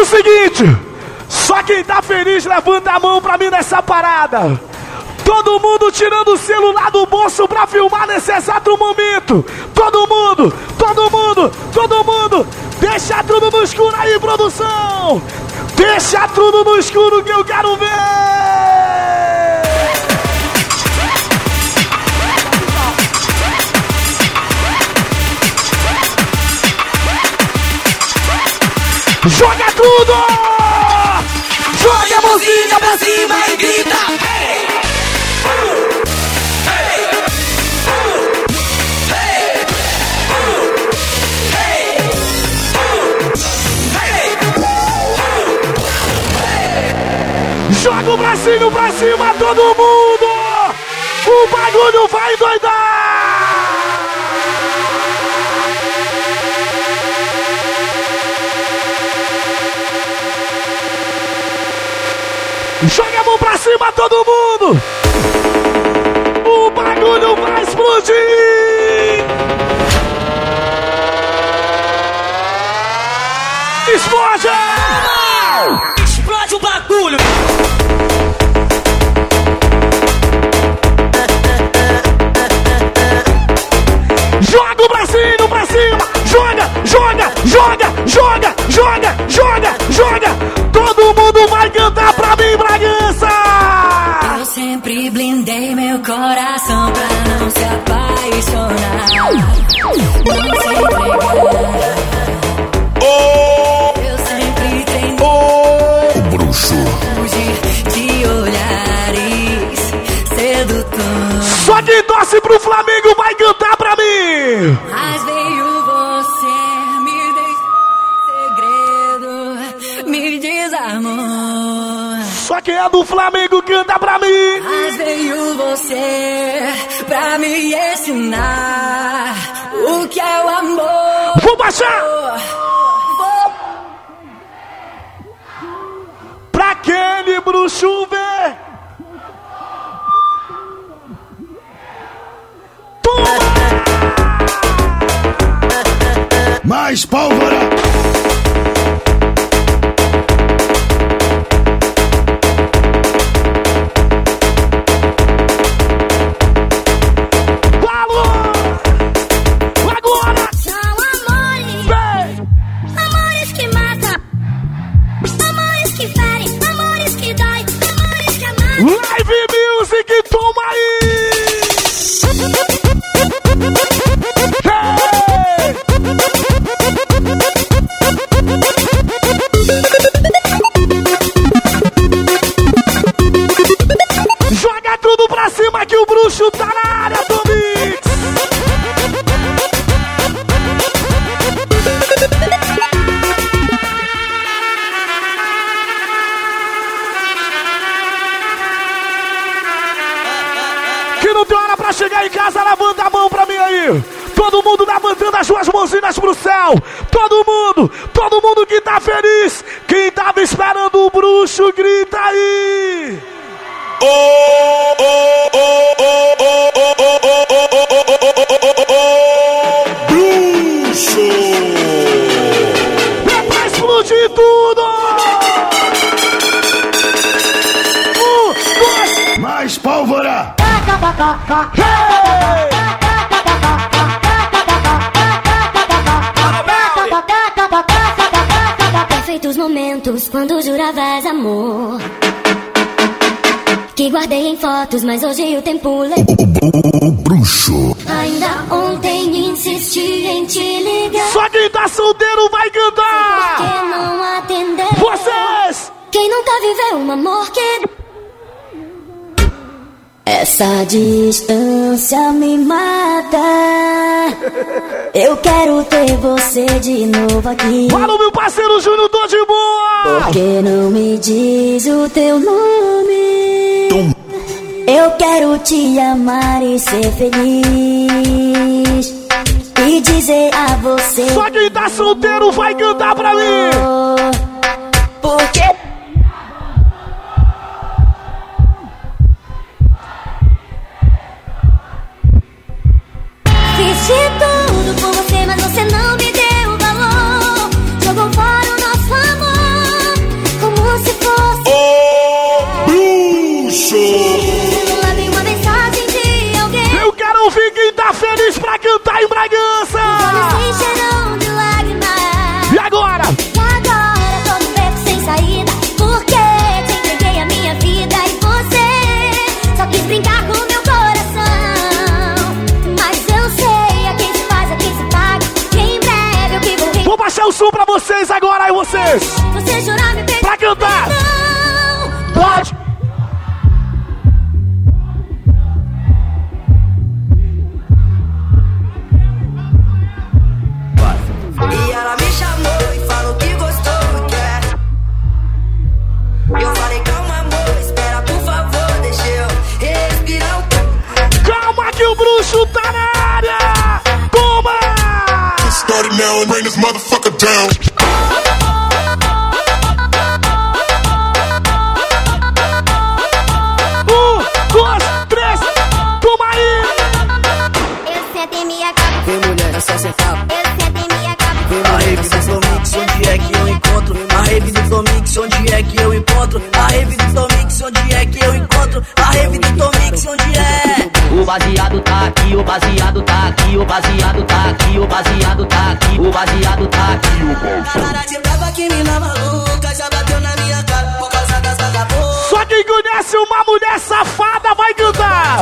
o seguinte: só quem tá feliz levanta a mão pra mim nessa parada. Todo mundo tirando o celular do bolso pra filmar nesse exato momento. Todo mundo, todo mundo, todo mundo. Deixa tudo no escuro aí, produção. Deixa tudo no escuro que eu quero ver. Joga tudo! Joga a mãozinha pra cima e grita! Joga o bracinho pra cima, todo mundo! O bagulho vai doidar! Cima, todo mundo! O bagulho vai explodir! Explode! Explode o bagulho! Joga o bracinho pra cima! Joga, joga, joga, joga, joga, joga, joga! Todo mundo vai cantar pra mim, Bragança! Blindei meu coração pra não se apaixonar. Não se entregar. Eu sempre tentei O bruxo. fugir de olhares sedutores. Só quem torce pro Flamengo vai cantar pra mim! Quem é do Flamengo canta pra mim! Mas veio você pra me ensinar o que é o amor. Vou baixar! Pra aquele bruxo ver! Toma! Mais pólvora. Essa distância me mata. Eu quero ter você de novo aqui. Fala, meu parceiro Júnior, tô de boa. Por que não me diz o teu nome? Tom. Eu quero te amar e ser feliz. E dizer a você. Só quem tá solteiro vai cantar pra mim. você não me deu valor. Jogou fora o nosso amor, como se fosse. Oh, bruxo! Celular, uma mensagem de alguém. Eu quero ouvir quem tá feliz pra cantar em Bragança! Vocês. Você jurar me perder. Pra cantar. Não. Pode. E ela me chamou e falou que gostou e quer. Eu falei, calma, amor, espera, por favor, deixa eu respirar um pouco. Calma que o bruxo tá na área. Toma! Started now and bring this motherfucker down. Rave do Tomix, onde é que eu encontro? A rave do Tomix, onde é que eu encontro? A rave do Tomix, onde é? O baseado tá aqui, o baseado tá aqui, o baseado tá aqui, o baseado tá aqui, o baseado tá aqui. Cara de brava que mina maluca, já bateu na minha cara por causa das vagabundas. Só quem conhece uma mulher safada vai cantar.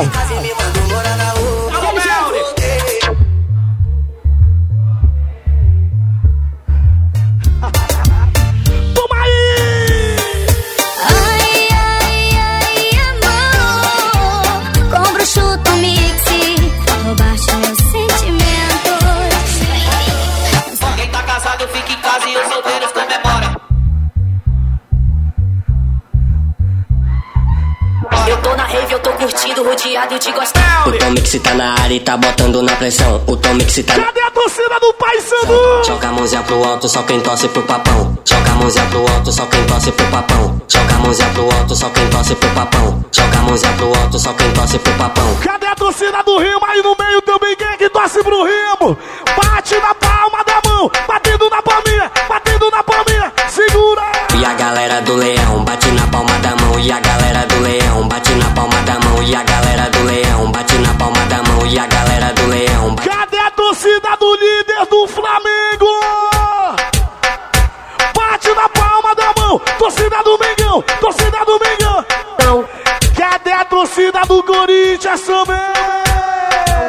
De gostar. O Tomix tá na área e tá botando na pressão. O Tomix tá na... Cadê a torcida do Pai Sandu? Joga a mãozinha pro alto, só quem torce pro papão. Joga a mãozinha pro alto, só quem torce pro papão. Joga a mãozinha pro alto, só quem torce pro papão. Joga a mãozinha pro alto, só quem torce pro papão. Cadê a torcida do Rimo aí no meio também? Quem é que torce pro Rimo? Bate na palma da mão, batendo na palminha, batendo na palminha, segura! E a galera do leão bate na palma da mão. E a galera do leão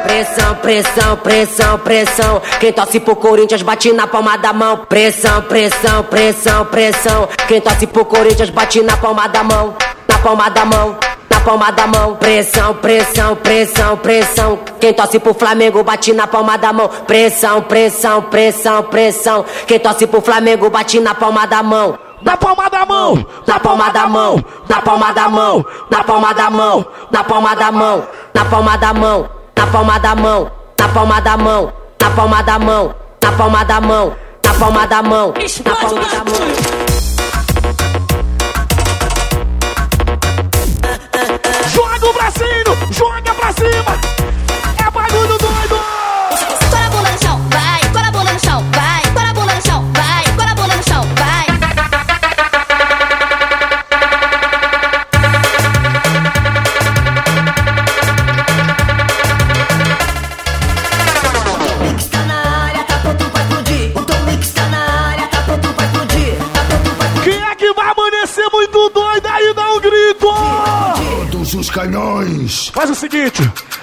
Pressão, pressão, pressão, pressão. Quem torce pro Corinthians bate na palma da mão. Pressão, pressão, pressão, pressão. Quem torce pro Corinthians bate na palma da mão. Na palma da mão. Na palma da mão. Pressão, pressão, pressão, pressão. Quem torce pro Flamengo bate na palma da mão. Pressão, pressão, pressão, pressão. Quem torce pro Flamengo bate na palma da mão. Na palma da mão, Na palma da mão, na palma da mão, na palma da mão, na palma da mão, na palma da mão, na palma da mão, na palma da mão, na palma da mão, na palma da mão, na palma da mão, na palma da mão. joga o bracinho, joga pra cima. Canhões. Faz o seguinte,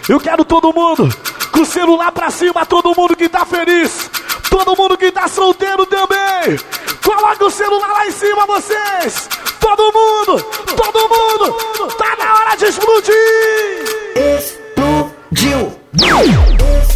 eu quero todo mundo com o celular pra cima, todo mundo que tá feliz, todo mundo que tá solteiro também. Coloca o celular lá em cima, vocês. Todo mundo, todo mundo, tá na hora de explodir. Explodiu. Explodiu. Explodiu.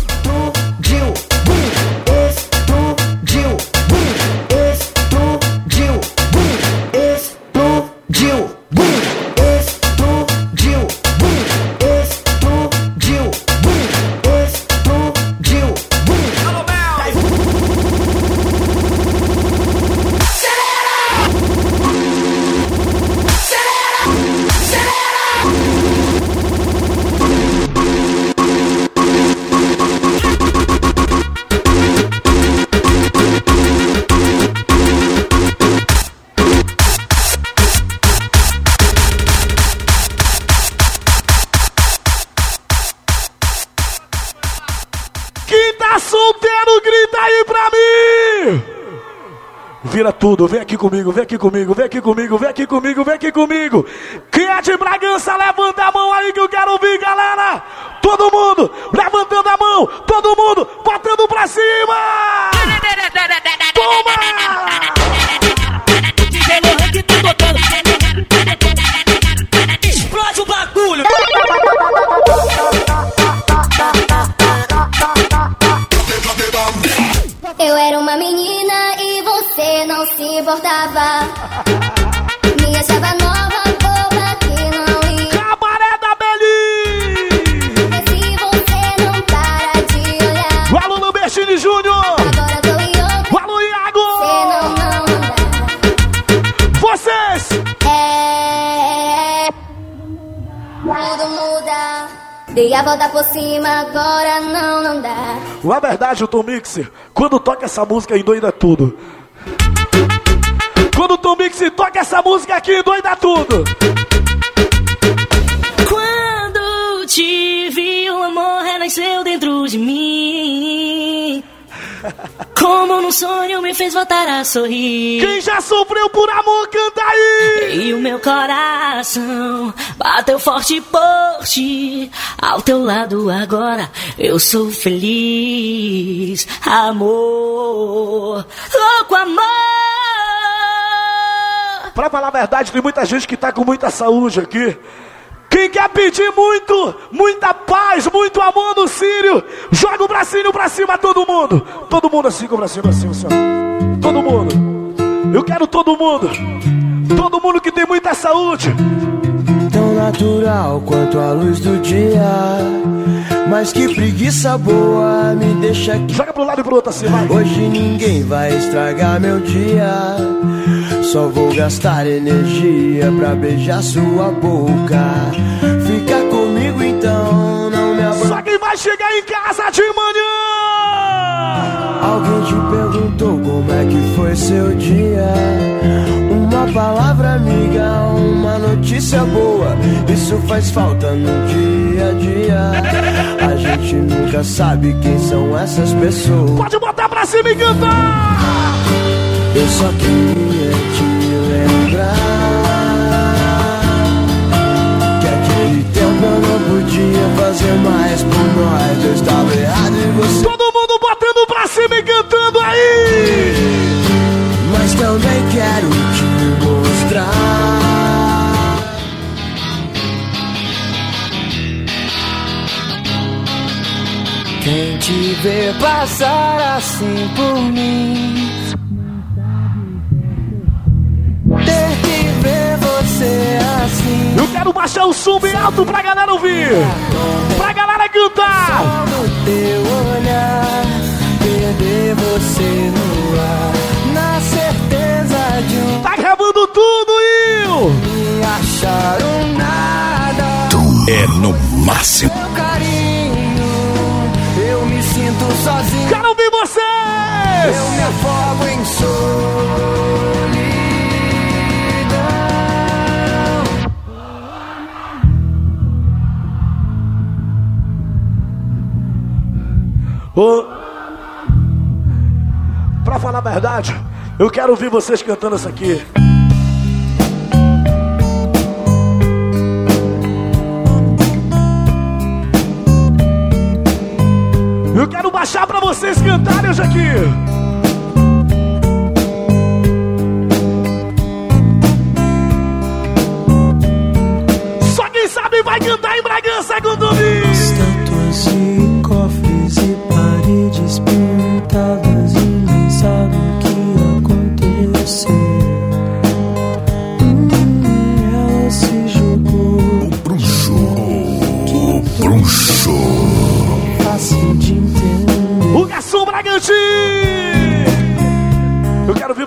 Vira tudo, vem aqui comigo, vem aqui comigo, vem aqui comigo, vem aqui comigo, vem aqui comigo. Quem é de Bragança, levanta a mão aí que eu quero ouvir, galera. Todo mundo, levantando a mão, todo mundo, botando pra cima. Dei a volta por cima, agora não, não dá. A verdade, o Tom Mix, quando toca essa música, endoida tudo. Quando o Tom Mix toca essa música aqui, endoida tudo. Quando te vi, o amor renasceu dentro de mim. Como num sonho me fez voltar a sorrir. Quem já sofreu por amor, canta aí! E o meu coração bateu forte por ti. Ao teu lado agora eu sou feliz. Amor, louco amor. Pra falar a verdade, tem muita gente que tá com muita saúde aqui. Quem quer pedir muito, muita paz, muito amor no Sírio, joga o bracinho pra cima, todo mundo. Todo mundo assim, com o bracinho pra cima, assim, ó. Todo mundo. Eu quero todo mundo. Todo mundo que tem muita saúde. Tão natural quanto a luz do dia. Mas que preguiça boa me deixa aqui. Joga pro lado e pro outro assim, vai. Hoje ninguém vai estragar meu dia. Só vou gastar energia pra beijar sua boca. Fica comigo então, não me abandone. Só quem vai chegar em casa de manhã. Alguém te perguntou como é que foi seu dia? Uma palavra amiga, uma notícia boa. Isso faz falta no dia a dia. A gente nunca sabe quem são essas pessoas. Pode botar pra cima e cantar. Eu só queria lembrar que aquele tempo eu não podia fazer mais por nós. Eu estava errado e você. Todo mundo botando pra cima e cantando aí. Mas também quero te mostrar. Quem te vê passar assim por mim. Você assim. Eu quero baixar o som bem alto pra galera ouvir. Pra galera cantar. Só no teu olhar, perder você no ar, na certeza de um Tá gravando tudo, Will. me achar um nada. É no máximo. Meu carinho, eu me sinto sozinho, Quero ouvir vocês. eu me afogo em solidão. Ô, Pra falar a verdade, eu quero ouvir vocês cantando isso aqui. Eu quero baixar pra vocês cantarem hoje aqui. Só quem sabe vai cantar em Bragança com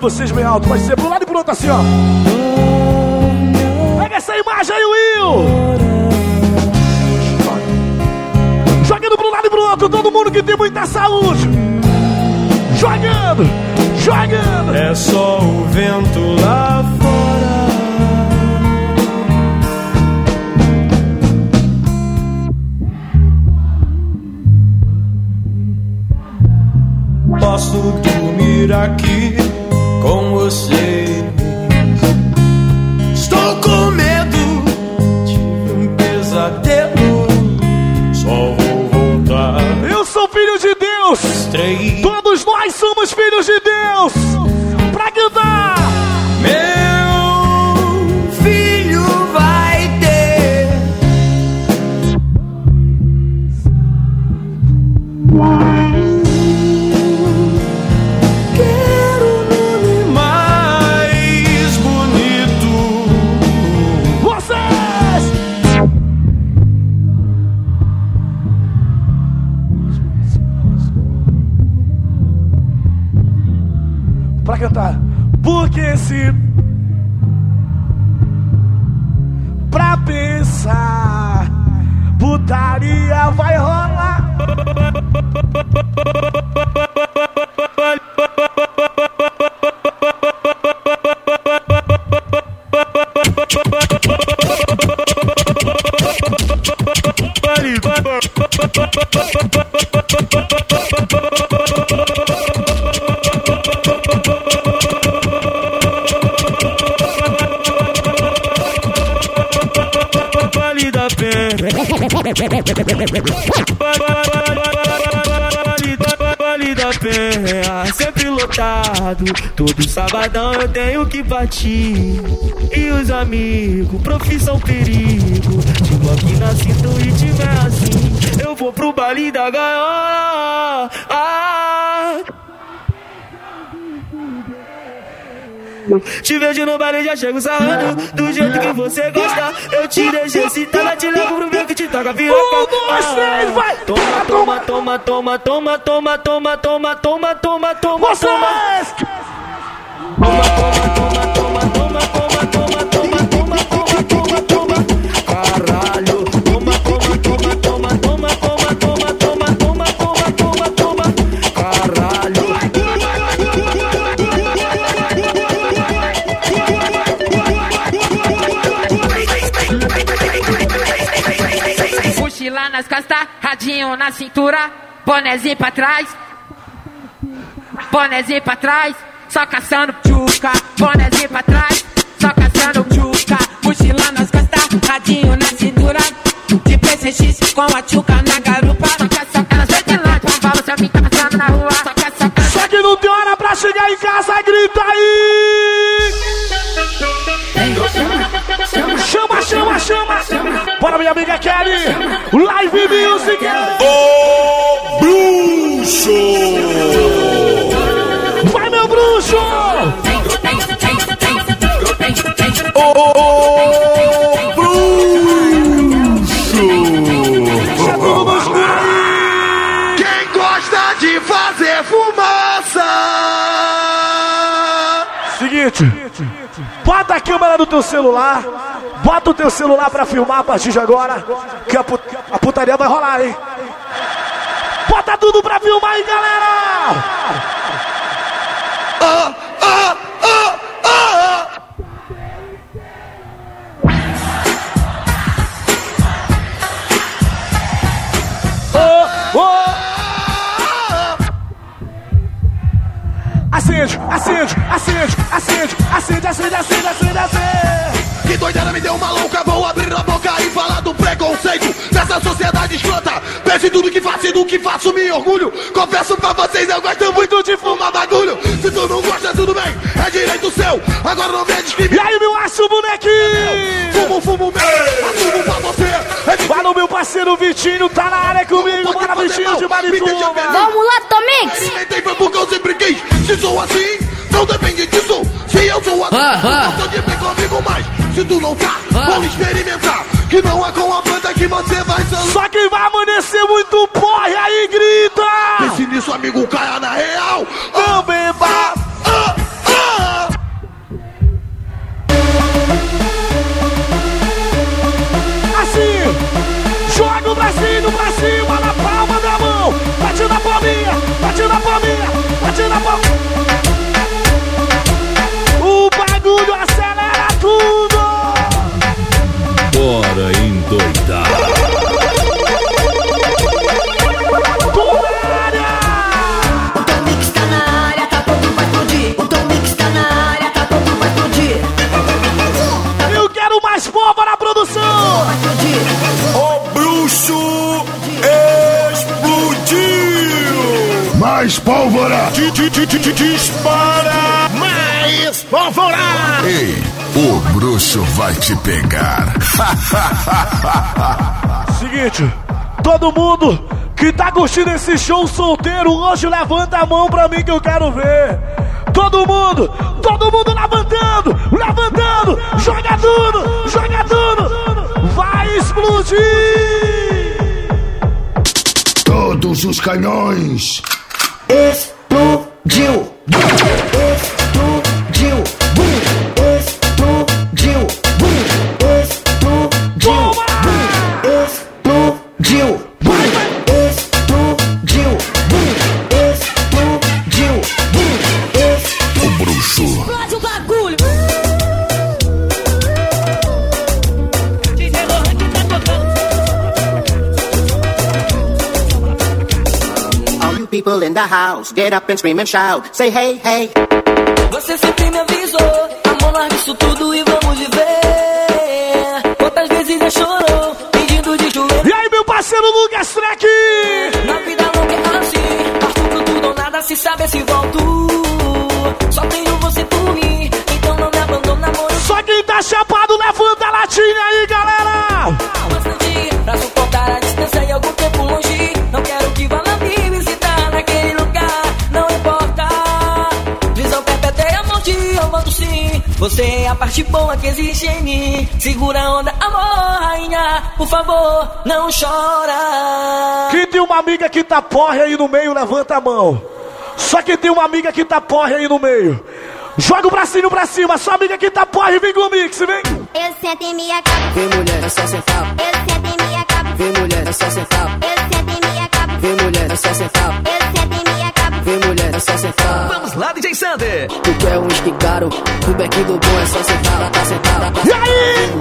vocês bem alto, vai ser pro lado e pro outro assim, ó. Pega essa imagem aí, Will! Jogando pro lado e pro outro, todo mundo que tem muita saúde! Jogando! Jogando! É só o vento lá fora. aqui away. Vale da pena. Vale, da pena. Sempre lotado. Todo sabadão eu tenho que partir. E os amigos, profissão perigo. Tipo aqui na cintura e tiver assim. Eu vou pro baile da gaiola. Ah. Te vejo no baile, já chego sarrando Do jeito que você gosta Eu te deixo excitada, te levo pro meu que te toca piroca Um, vai! Toma, toma, toma, toma, toma, toma, toma, toma, toma, toma, toma. Toma, toma, toma, toma, toma, nas costas, radinho na cintura, bonezinho pra trás, bonezinho pra trás, só caçando tchuca, bonezinho pra trás, só caçando tchuca, mochila nas costas, radinho na cintura, de PCX com a tchuca na garupa, só caça, elas vêm de lá, fala se alguém tá passando na rua, só caça, Só que não tem hora pra chegar em casa, grita aí! Minha amiga Kelly! Live Music! Ô bruxo! Vai, meu bruxo! Ô bruxo! Quem gosta de fazer fumaça? Seguinte, bota a câmera do teu celular, bota o teu celular pra filmar a partir de agora, que a, pu- a putaria vai rolar, hein? Bota tudo pra filmar aí, galera! Sociedade escrota. Pense tudo que faço e do que faço me orgulho. Confesso pra vocês, eu gosto muito de fumar bagulho. Se tu não gosta, tudo bem, é direito seu. Agora não vem E discriminar. aí, meu aço bonequinho! Fumo, fumo meu, assumo pra você. É de Vai no meu parceiro Vitinho, tá na área comigo, bora Vitinho de Marituba! Vamos lá, Tomix! Inventei foi porque eu sempre quis. Se sou assim, não depende disso. Se eu sou assim, Ah, ah. não de bem comigo mais. Se tu não tá, vamos experimentar. Que não é com a planta que você vai ser. Só que vai amanhecer muito porre aí, grita! Pense nisso, amigo, caia na real. Não pólvora! Di- di- di- di- di- Dispara! Mais pólvora! Ei, o bruxo vai te pegar. Seguinte, todo mundo que tá curtindo esse show solteiro hoje, levanta a mão pra mim que eu quero ver. Todo mundo, todo mundo levantando, levantando, joga tudo, joga tudo, vai explodir! Todos os canhões. Explodiu! In the house, get up and scream and shout. Say hey, hey. Você sempre me avisou, amor, larga isso tudo e vamos viver. Quantas vezes já chorou, boa que existe em mim. Segura a onda, amor, rainha, por favor, não chora. Quem tem uma amiga que tá porre aí no meio, levanta a mão. Só quem tem uma amiga que tá porre aí no meio. Joga o bracinho pra cima, sua amiga que tá porre, vem comigo, se vem. Eu sento e me acabo. Vem mulher, é só sentar. Eu sento e me acabo. Vem mulher, é só sentar. Eu sento e me acabo. Vem mulher, é só sentar. Eu Vem mulher, é só sentar. Vamos lá, DJ Sander. Tu quer um whisky caro, o beck do bom é só sentar, tá sentada, tá E aí?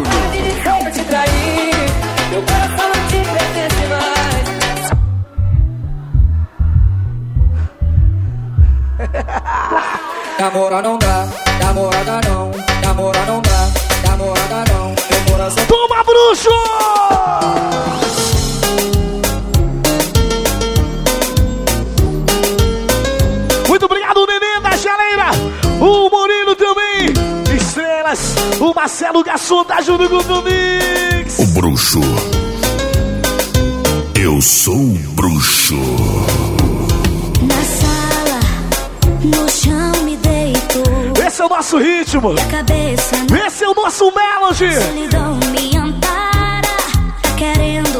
Eu te trair, meu coração não te pertence mais. Namora não dá, namorada não, namora não dá, namorada não. Meu coração Toma, bruxo! O Murilo também. Estrelas. O Marcelo Garçom tá junto com o Mix. O bruxo. Eu sou o bruxo. Na sala, no chão me deito. Esse é o nosso ritmo. A cabeça Esse é o nosso melody. solidão me ampara. Tá querendo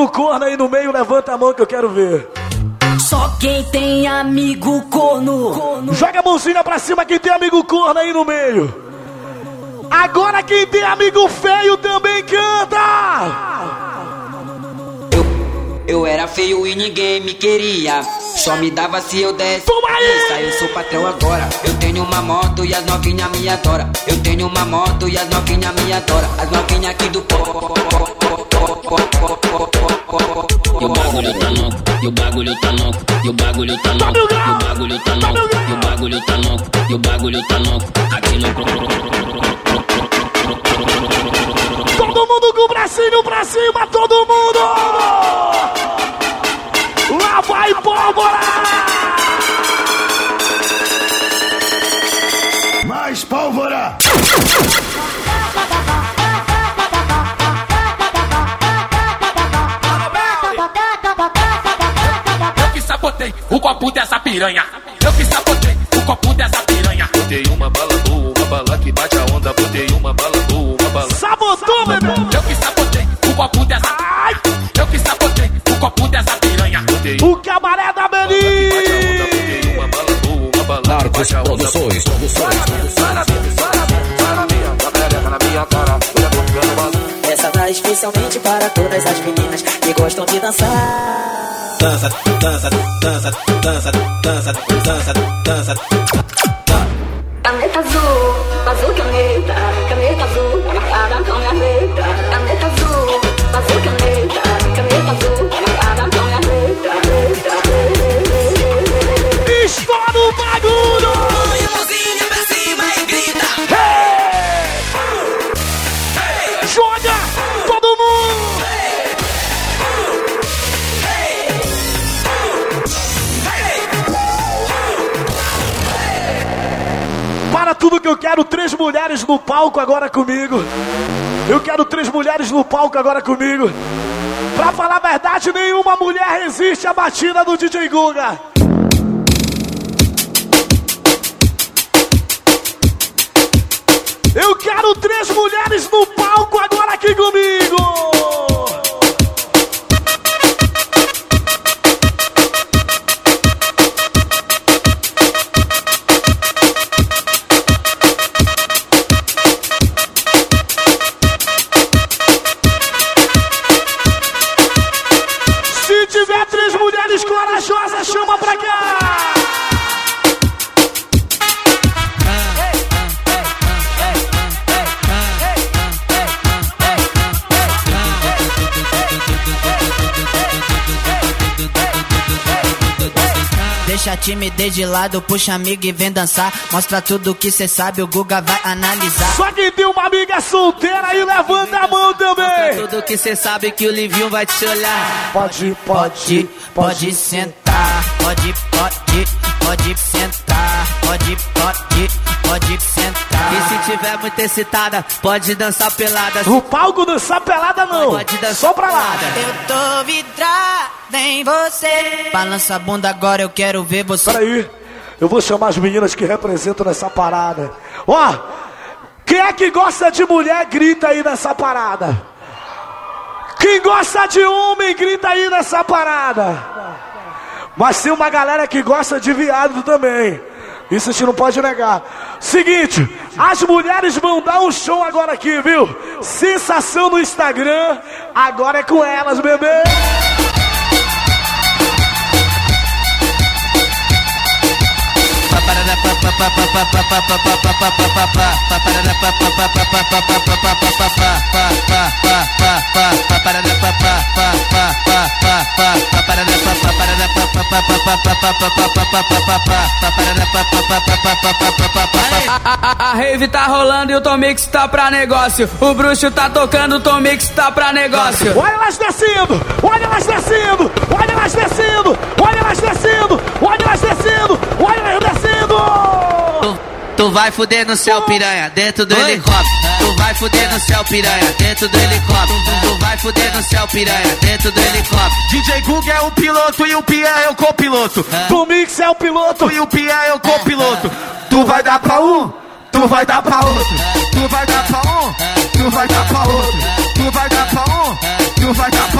amigo corno aí no meio, levanta a mão que eu quero ver. Só quem tem amigo corno. Joga a mãozinha pra cima quem tem amigo corno aí no meio. Agora quem tem amigo feio também canta. Eu era feio e ninguém me queria. Só me dava se eu desse. Toma aí! Essa, eu sou patrão agora. Eu tenho uma moto e as novinhas me adoram. Eu tenho uma moto e as novinhas me adoram. As novinhas aqui do pó. O bagulho tá louco, e o bagulho tá louco, e o bagulho tá louco, e o bagulho tá louco, e o bagulho tá louco. Aqui no Todo mundo com o bracinho pra cima, todo mundo! Piranha. Eu que sabotei o copo dessa piranha. Botei uma bala boa, uma bala que bate a onda. Botei uma bala boa, uma bala. Sabotou, bebê! Eu que sabotei o copo dessa. Ai! Eu que sabotei o copo dessa piranha. O cabaré da! Botei que Marcos onda. Produções, produções. Essa tá especialmente para todas as meninas que gostam de dançar. Dança, dança, dança, dança, dança, dança, dança. Caneta azul, azul caneta, caneta azul, amarrada com minha letra. Caneta azul, azul caneta, caneta azul, quero, três mulheres no palco agora comigo. Eu quero três mulheres no palco agora comigo. Pra falar a verdade, nenhuma mulher resiste à batida do DJ Guga. Eu quero três mulheres no palco agora aqui comigo. Deixa a timidez de lado, puxa amigo e vem dançar. Mostra tudo que cê sabe, o Guga vai analisar. Só quem tem uma amiga solteira aí, levanta a mão também. Tudo que cê sabe que o Livinho vai te olhar. Pode, Pode, pode sentar. Pode, pode, pode sentar. Pode, pode, pode sentar. E se tiver muito excitada, pode dançar pelada. No palco dançar pelada não. Pode dançar Só pra lá. Eu tô vidrada em você. Balança a bunda agora, eu quero ver você. Peraí, eu vou chamar as meninas que representam nessa parada. Ó, quem é que gosta de mulher, grita aí nessa parada. Quem gosta de homem, grita aí nessa parada. Mas tem uma galera que gosta de viado também. Isso a gente não pode negar. Seguinte, as mulheres vão dar um show agora aqui, viu? Sensação no Instagram, agora é com elas, bebê. A, rave tá rolando e o Tomix tá pra negócio. O bruxo tá tocando, o Tomix tá pra negócio. Olha elas descendo, olha elas descendo, olha elas descendo, olha elas descendo, olha elas descendo, olha elas descendo. Tu, tu vai fuder no céu, piranha, dentro do helicóptero. Tu vai fuder no céu, piranha, dentro do helicóptero. Tu vai fuder no céu, piranha, dentro do helicóptero. DJ Google é o piloto e o Pia é o copiloto. Do Mix é o piloto e o Pia é o copiloto. Tu vai dar pra um, tu vai dar pra outro. Tu vai dar pra um, tu vai dar pra outro. Tu vai dar pra um, vai dar.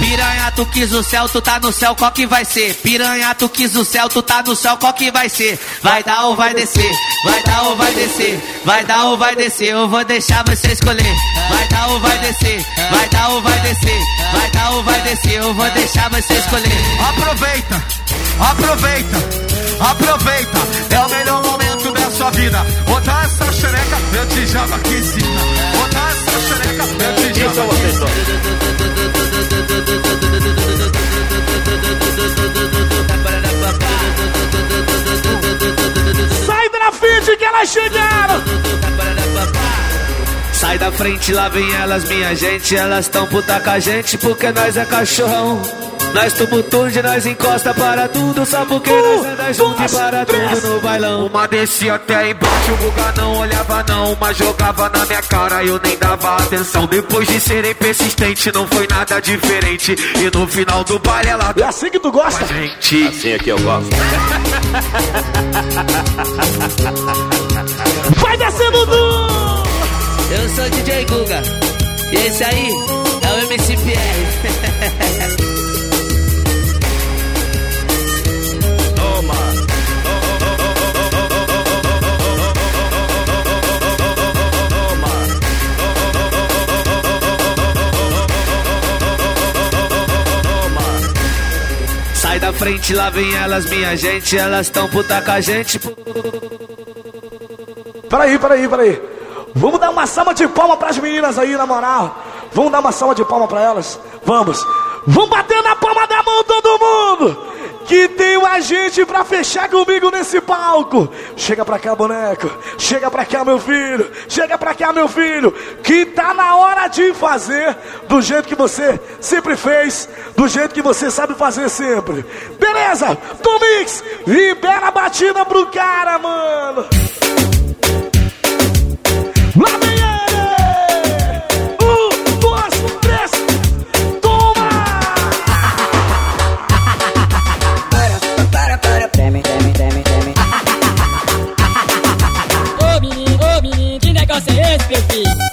Piranha, tu quis o céu, tu tá no céu, qual que vai ser? Piranha, tu quis o céu, tu tá no céu, qual que vai ser? Vai dar ou vai descer? Vai dar ou vai descer? Vai dar ou vai descer? Eu vou deixar você escolher. Vai dar ou vai descer? Vai dar ou vai descer? Vai dar ou vai descer? Eu vou deixar você escolher. Aproveita, aproveita, aproveita. É o melhor momento sua vida. Botar essa xereca, eu te jogo aqui em cima. Botar essa xereca, eu te jogo aqui em cima. Sai da frente que elas chegaram. Sai da frente, lá vem elas, minha gente. Elas tão puta com a gente porque nós é cachorrão. Nós tumultude, nós encosta para tudo, só porque nós anda junto e para tudo no bailão. Uma descia até embaixo, o Guga não olhava não, mas jogava na minha cara e eu nem dava atenção. Depois de serem persistente, não foi nada diferente. E no final do baile ela É assim que tu gosta? gente. Assim é que eu gosto. Vai descendo do. Eu sou DJ Guga. E esse aí é o MC frente, lá vem elas, minha gente. Elas tão puta com a gente. Peraí, peraí, peraí. Vamos dar uma salva de palma pras meninas aí, na moral. Vamos dar uma salva de palma pra elas? Vamos. Vamos bater na palma da mão todo mundo. Que tem uma gente pra fechar comigo nesse palco. Chega pra cá, boneco. Chega pra cá, meu filho. Chega pra cá, meu filho. Que tá na hora de fazer do jeito que você sempre fez. Do jeito que você sabe fazer sempre. Beleza? Tomix, libera a batida pro cara, mano. You.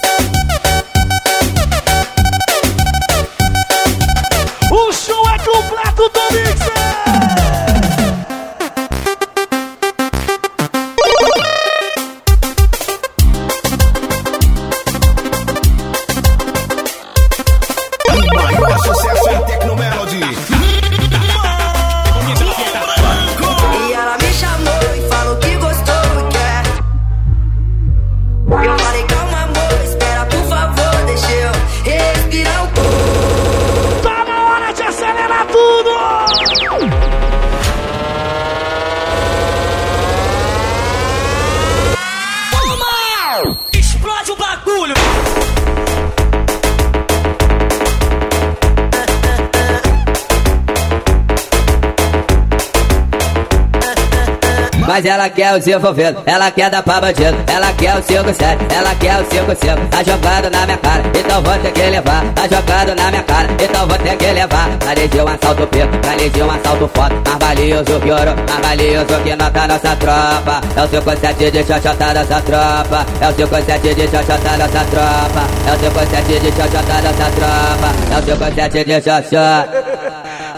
Mas ela quer o desenvolvido, ela quer dar pra bandido, ela quer o 5-7, ela quer o 5-5. Tá jogando na minha cara, então vou ter que levar. Tá jogando na minha cara, então vou ter que levar. Planejei um assalto pico, planejei um assalto foda. Mais valioso que ouro, mais valioso que nota nossa tropa. É o 5-7 de xoxota nossa tropa. É o 5-7 de xoxota nossa tropa. É o 5-7 de xoxota nossa tropa. É o 5-7 de xoxota.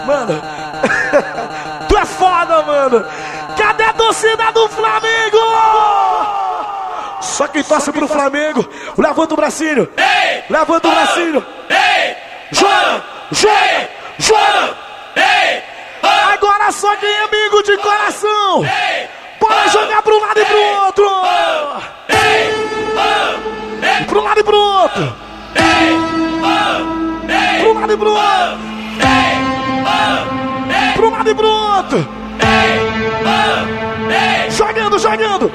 Mano, tu é foda, mano! Torcida do Flamengo? Só quem torce pro Flamengo, levanta o bracinho, levanta o bracinho, joga, joga, joga. Agora só quem é amigo de coração, pode jogar pro lado e pro outro, pro lado e pro outro, pro lado e pro outro, pro lado e pro outro. Jogando, jogando.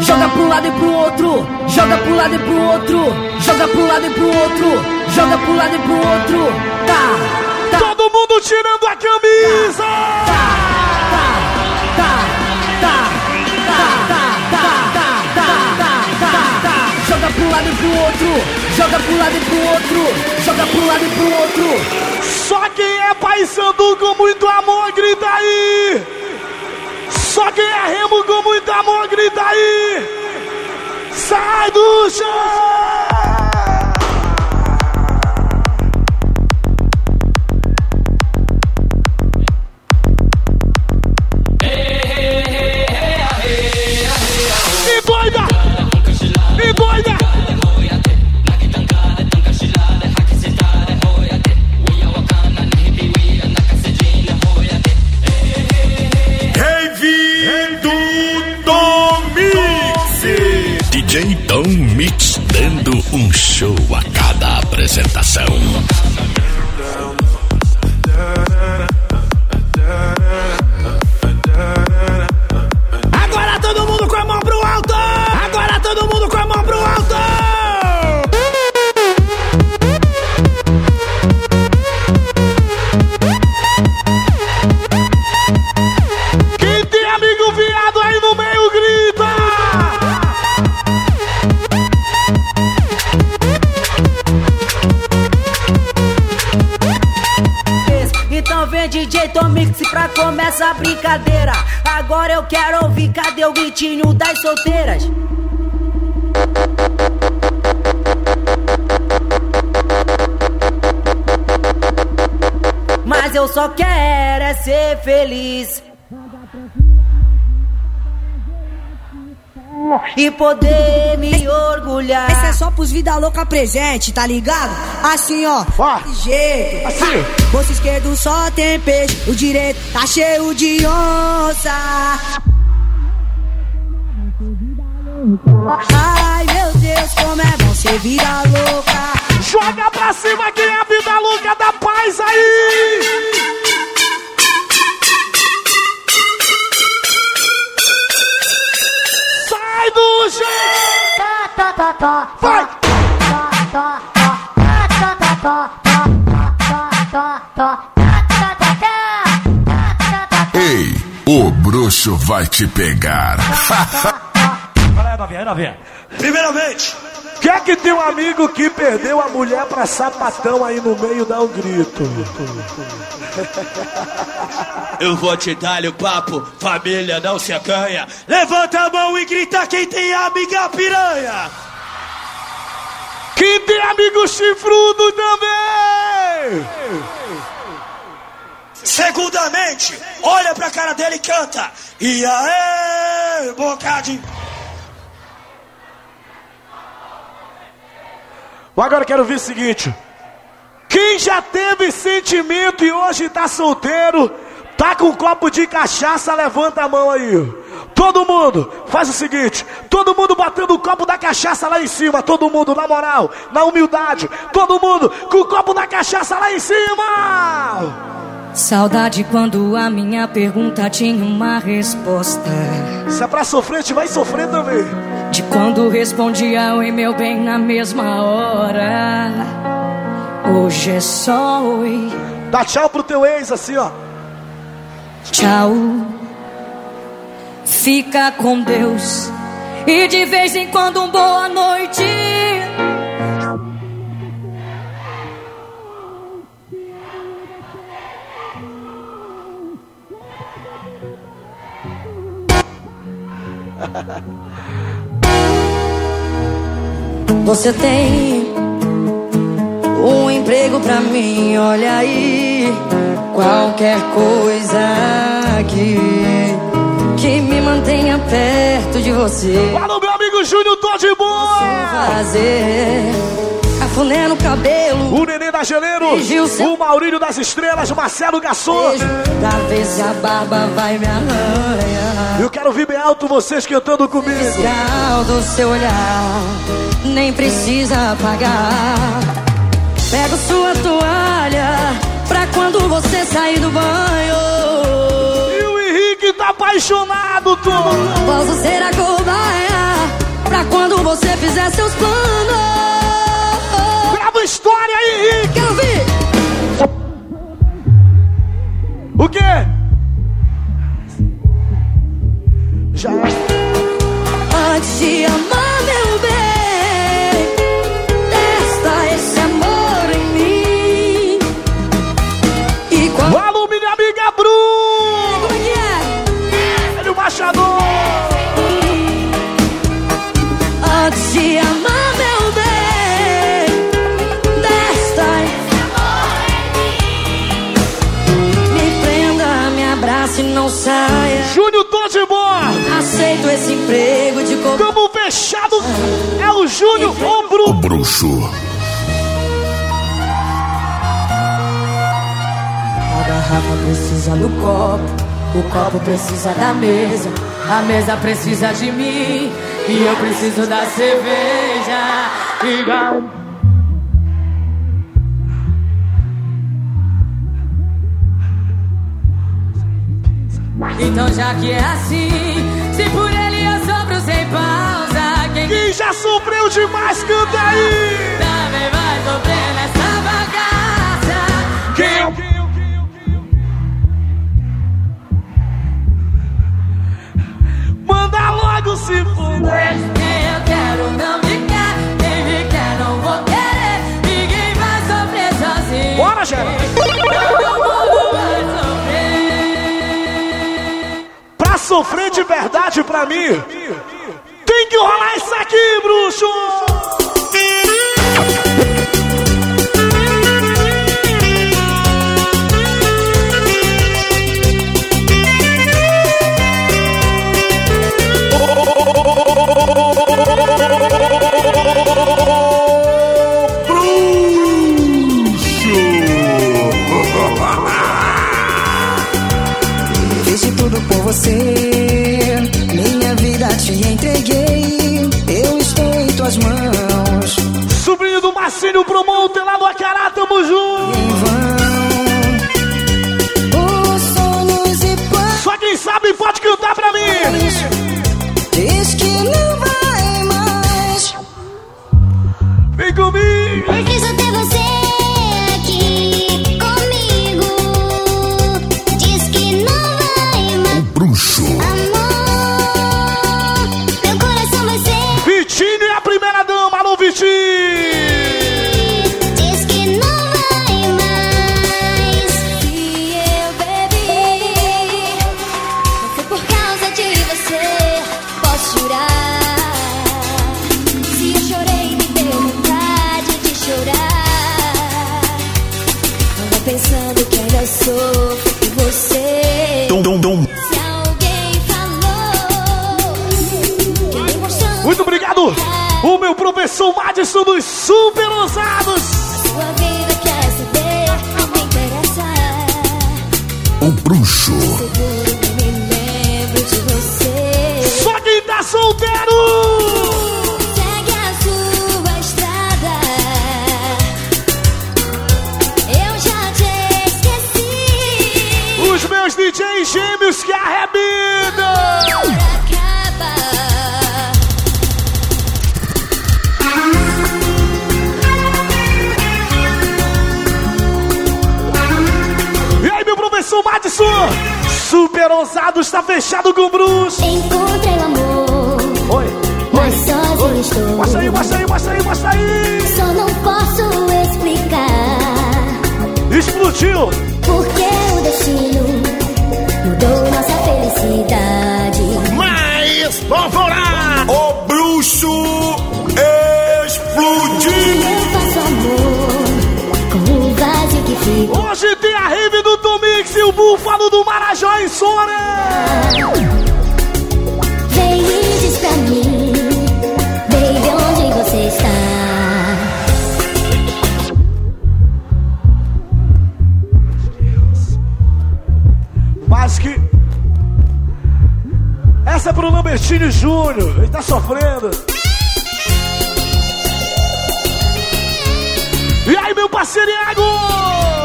Joga pro lado e pro outro, joga pro lado e pro outro, joga pro lado e pro outro, joga pro lado e pro outro. Tá, Todo mundo tirando a camisa. Joga pro pro outro, joga pro lado e pro outro, joga pro lado e pro outro. Só quem é paisandu com muito amor, grita aí. Só quem é remo com muito amor, grita aí. Sai do chão. Me doida! Me doida! DJ Tom Mix dando um show a cada apresentação. O gritinho das solteiras? Mas eu só quero é ser feliz. E poder me orgulhar. Esse é só pros vida louca presente, tá ligado? Assim, ó. Desse jeito. Assim. Bolso esquerdo só tem peixe. O direito tá cheio de onça. Ai, meu Deus, como é bom ser vida louca. Joga pra cima quem é a vida louca da paz aí! Sai do jeito! Vai! Ei, o bruxo vai te pegar. Olha aí, novinha, aí, novinha. Primeiramente, Quem é que tem um amigo que perdeu a mulher pra sapatão aí no meio dá um grito? eu vou te dar o papo, família não se acanha. Levanta a mão e grita quem tem amiga piranha. Quem tem amigo chifrudo também? Segundamente, olha pra cara dele e canta. E aê, bocadinho. Agora quero ver o seguinte. Quem já teve sentimento e hoje tá solteiro, tá com um copo de cachaça, levanta a mão aí. Todo mundo, faz o seguinte, todo mundo batendo o copo da cachaça lá em cima, todo mundo na moral, na humildade, todo mundo com o copo da cachaça lá em cima. Saudade quando a minha pergunta tinha uma resposta. Se é pra sofrer, te vai sofrer também. De quando respondia oi meu bem na mesma hora. Hoje é só oi. Dá tchau pro teu ex assim, ó. Tchau. Fica com Deus. E de vez em quando um boa noite. Você tem um emprego pra mim, olha aí. Qualquer coisa que, que me mantenha perto de você. Fala, meu amigo Júnior, tô de boa! Fazer no cabelo. O Nenê da Geleiro, o Maurílio das Estrelas, Marcelo Garçom. Ver se a barba vai me arranhar. Eu quero ouvir bem alto vocês cantando comigo. Especial do seu olhar, nem precisa apagar. Pego sua toalha pra quando você sair do banho. E o Henrique tá apaixonado, Tom. Posso ser a cobaia pra quando você fizer seus planos. História aí, Henrique. Quero ouvir. O quê? Já. Antes de amar, O Júnior, o O Bru! bruxo. A garrafa precisa do copo, o copo precisa da mesa, a mesa precisa de mim e eu preciso da cerveja. Igual. Então já que é assim, se por já sofreu demais, canta aí! Também vai sofrer nessa bagaça. Quem é eu... Manda logo se fuder. Quem eu quero não me quer. Quem me quer não vou querer. Ninguém vai sofrer sozinho. Bora, Geraldo! sofrer de verdade pra mim. Tem que rolar isso aqui, bruxo! Fiz de tudo por você, minha vida te entreguei suas mãos. Sobrinho do Marcílio Promotor. super ousados. Sua vida quer saber, me interessa. O bruxo. Me lembro de você. Só quem tá solteiro. Segue a sua estrada. Eu já te esqueci. Os meus DJs gêmeos que arrebentam. isso! Super ousado, está fechado com o Bruce. Encontrei o amor. Oi. Mas oi, sozinho oi. estou. Mostra aí, baixa aí, baixa aí, baixa aí. Só não posso explicar. Explodiu. Porque o destino mudou nossa felicidade. Mas, vamos lá, O bruxo Búfalo do Marajó e Sora! Vem e diz pra mim, baby, onde você está? Mas que. Essa é pro Lambertini Júnior, ele tá sofrendo. E aí, meu parceiro Iago!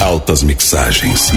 Altas mixagens.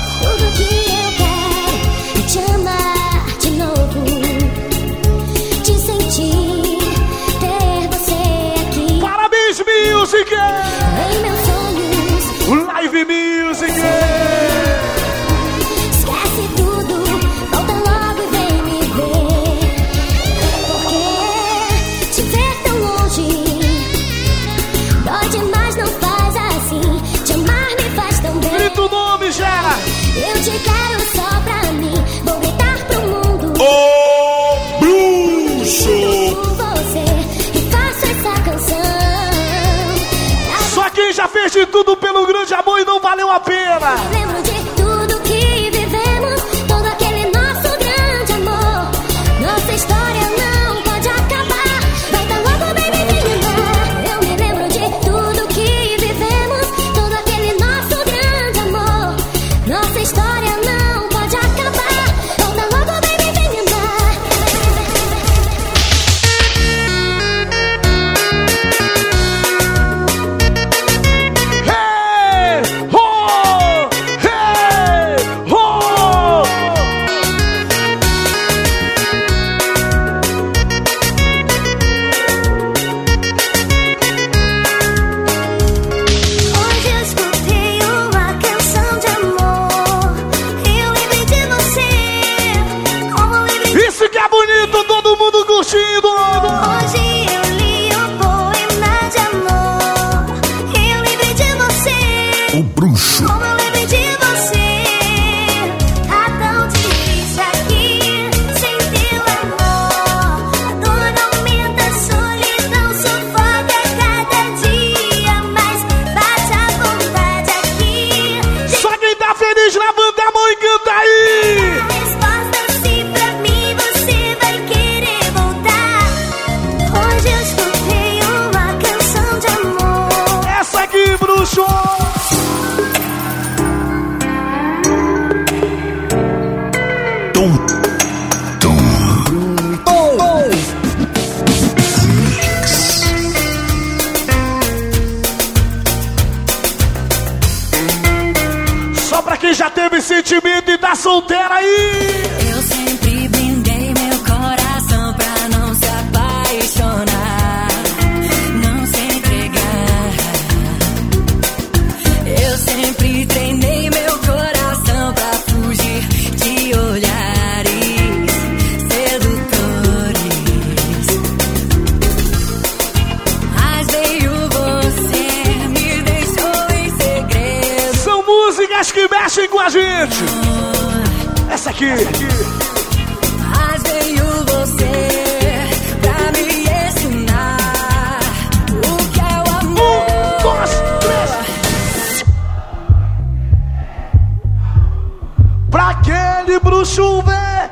chuva.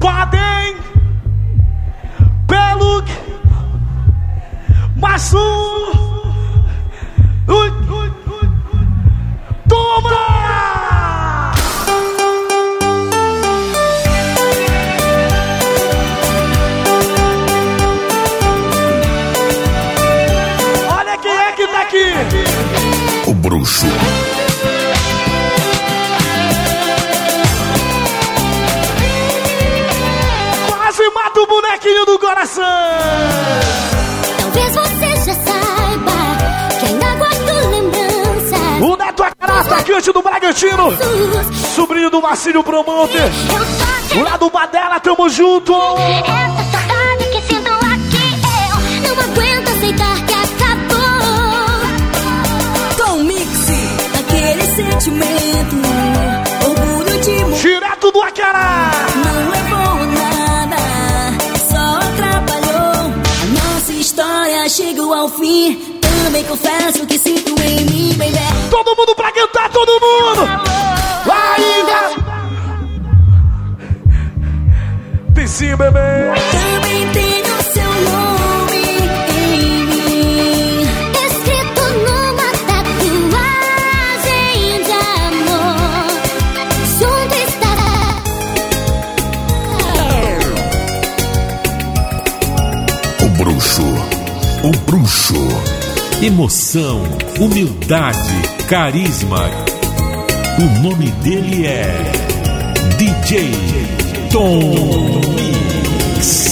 Podem, pelo, mas o patrocínio promoter. Lá do Badela, tamo junto. É emoção, humildade, carisma. O nome dele é DJ Tom Mix.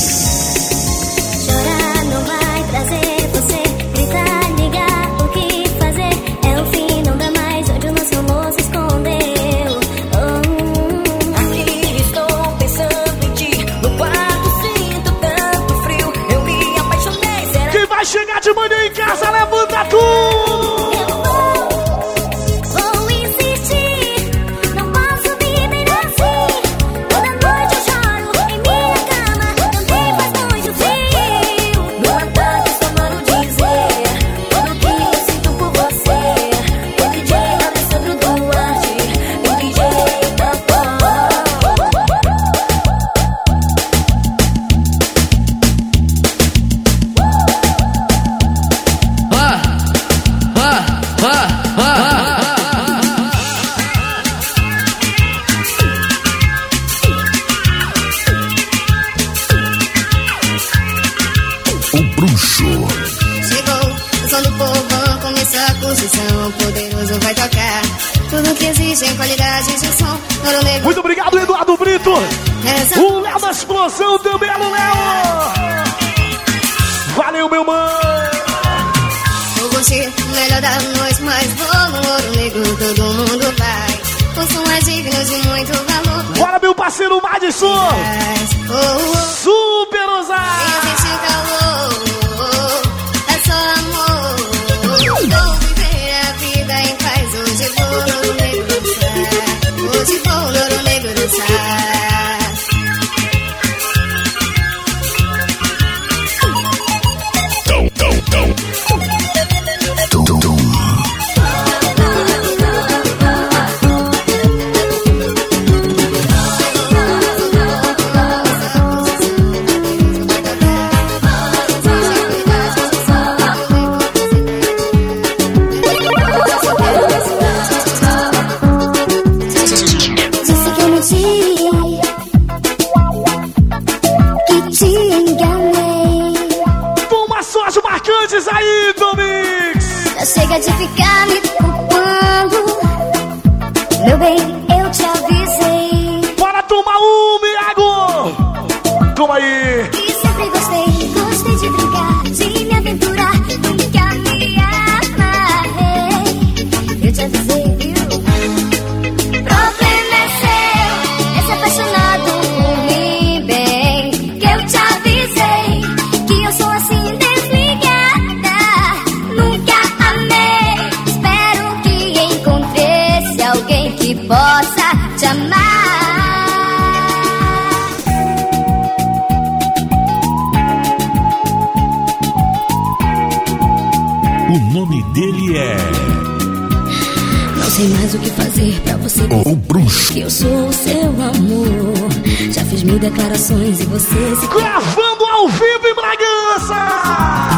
Você se Gravando ao vivo em Bragança!